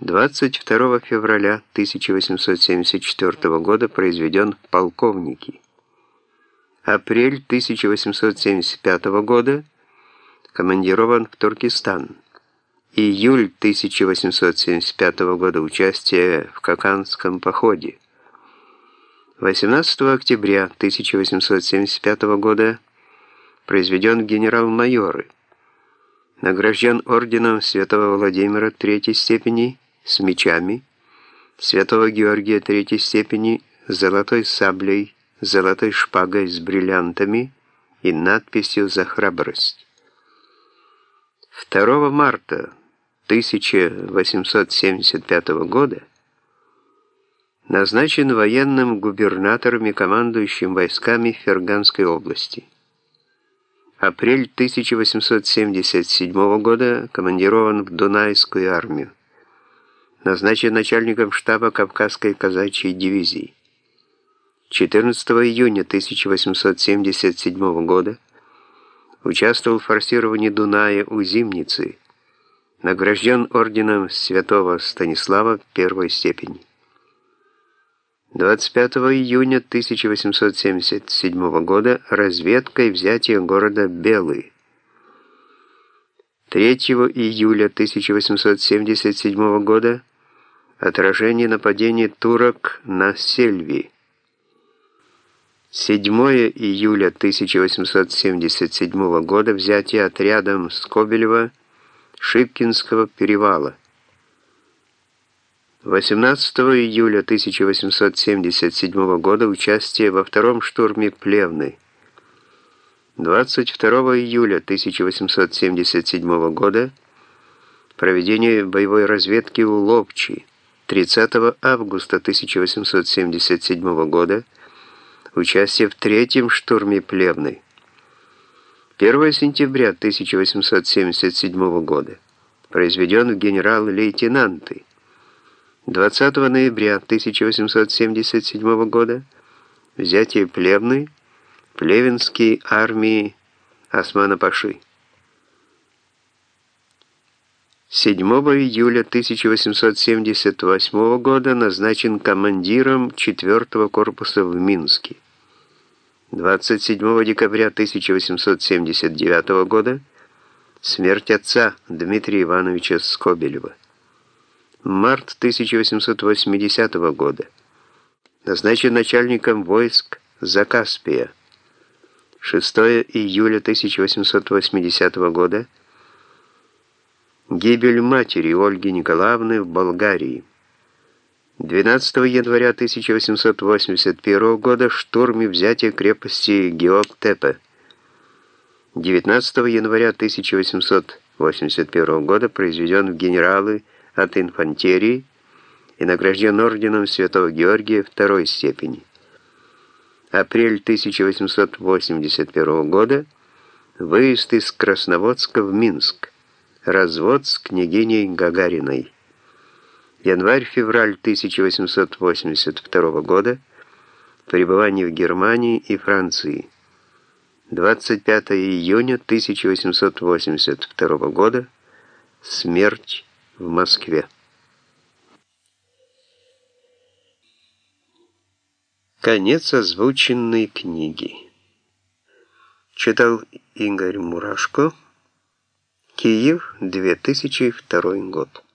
22 февраля 1874 года произведен в полковники. Апрель 1875 года командирован в Туркестан. Июль 1875 года участие в Каканском походе. 18 октября 1875 года произведен генерал-майоры. Награжден орденом Святого Владимира Третьей степени с мечами, Святого Георгия Третьей степени с золотой саблей, золотой шпагой с бриллиантами и надписью «За храбрость». 2 марта 1875 года назначен военным губернатором и командующим войсками Ферганской области. Апрель 1877 года командирован в Дунайскую армию. Назначен начальником штаба Кавказской казачьей дивизии. 14 июня 1877 года участвовал в форсировании Дуная у Зимницы, награжден орденом святого Станислава первой степени. 25 июня 1877 года разведка и взятие города Белый. 3 июля 1877 года отражение нападения турок на Сельви. 7 июля 1877 года взятие отрядом Скобелева Шипкинского перевала. 18 июля 1877 года участие во втором штурме Плевны. 22 июля 1877 года проведение боевой разведки у Ловчи. 30 августа 1877 года участие в третьем штурме Плевны. 1 сентября 1877 года произведен в генерал-лейтенанты. 20 ноября 1877 года взятие Плевны, Плевенской армии Османа-Паши. 7 июля 1878 года назначен командиром 4 корпуса в Минске. 27 декабря 1879 года смерть отца Дмитрия Ивановича Скобелева март 1880 года. Назначен начальником войск Закаспия. 6 июля 1880 года. Гибель матери Ольги Николаевны в Болгарии. 12 января 1881 года штурм и взятие крепости Геоктепе. 19 января 1881 года произведен в генералы от инфантерии и награжден орденом Святого Георгия второй степени. Апрель 1881 года выезд из Красноводска в Минск, развод с княгиней Гагариной. Январь-февраль 1882 года пребывание в Германии и Франции. 25 июня 1882 года смерть в Москве. Конец озвученной книги. Читал Игорь Мурашко. Киев, 2002 год.